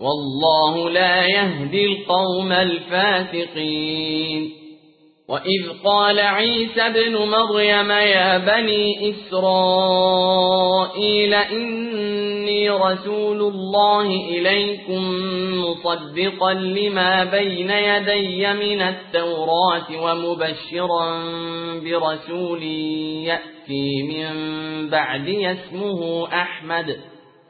والله لا يهدي القوم الفاسقين. وإذ قال عيسى بن مريم يا بني إسرائيل إني رسول الله إليكم مصدقا لما بين يدي من التوراة ومبشرا برسول يأتي من بعد اسمه أحمد.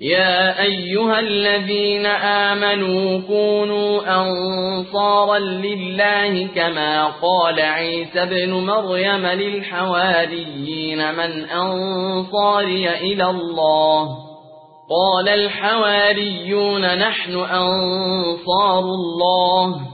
يا أيها الذين آمنوا كونوا أنصارا لله كما قال عيسى بن مريم للحواريين من أنصاري إلى الله. قال الحواريون نحن أنصار الله.